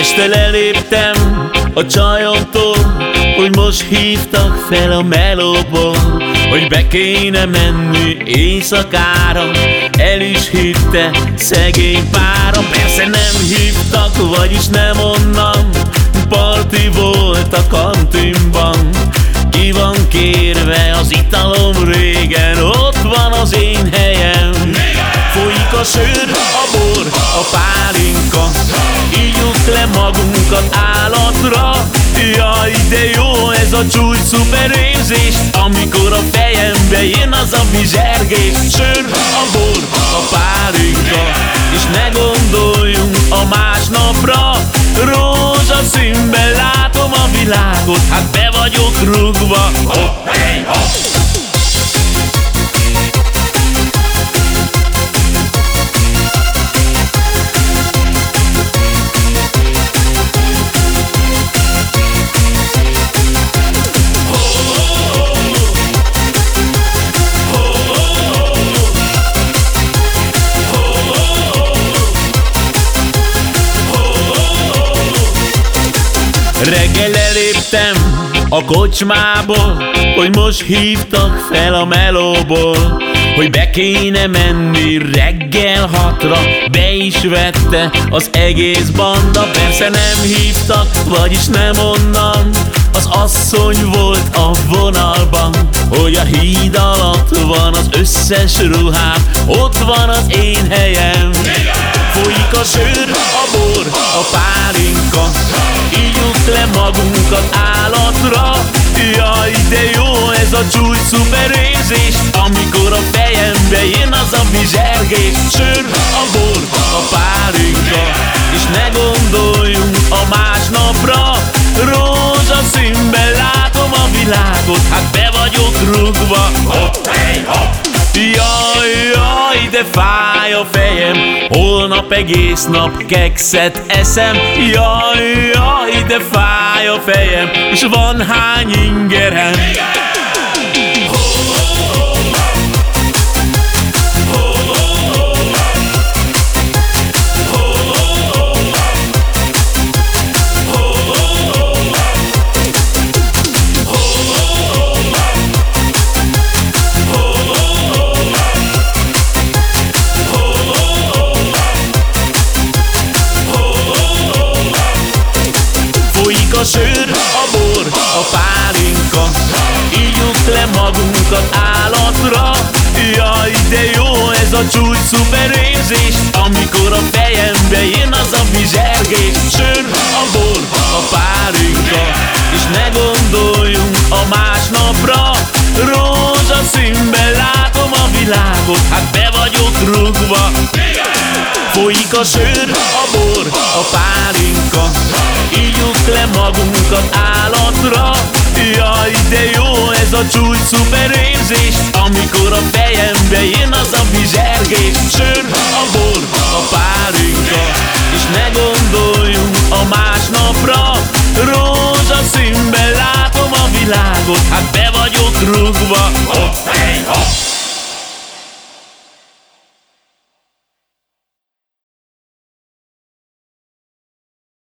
Este leléptem a csajomtól Hogy most hívtak fel a melóból Hogy be kéne menni éjszakára. El is hitte szegény pára Persze nem hívtak, vagyis nem onnan. Parti volt a kantinban Ki van kérve az italom állatra Jaj, de jó ez a csúcs szuper érzés Amikor a fejembe jön az a bizsergés. Sör, a bor, a pálinka És ne gondoljunk a másnapra Rózsaszínben látom a világot Hát be vagyok rúgva. Hopp, hey, hopp Reggel eléptem a kocsmából Hogy most hívtak fel a melóból Hogy be kéne menni reggel hatra Be is vette az egész banda. Persze nem hívtak, vagyis nem onnan. Az asszony volt a vonalban Hogy a híd alatt van az összes ruhám. Ott van az én helyem. Folyik a sör, a bor, a pálinka magunkat állatra. Jaj, de jó ez a csúcs szuper érzés Amikor a fejembe jön az a bizsergés Sör, a bor, a pálinka És ne gondoljunk a másnapra Rózsaszínben látom a világot Hát be vagyok rúgva. Hopp, de fáj a fejem. Holnap egész nap kekszet eszem. Jaj, jaj, de fáj a fejem. És van hány ingerem magunkat állatra. Jaj, de jó ez a csúcs szuper érzés Amikor a fejembe jön az a bizsergés Sör, a bor, a pálinka És ne gondoljunk a másnapra. Rózsaszínben látom a világot Hát be vagyok rúgva. Folyik a sör, a bor, a pálinka Ígyuk le magunkat állatra Jaj, de jó ez a csúcs szuper érzés Amikor a fejembe jön az a bizsergés. Sör, a bor, a pálinka És ne gondoljunk a másnapra. Rózsaszínben látom a világot Hát be vagyok rúgva hopp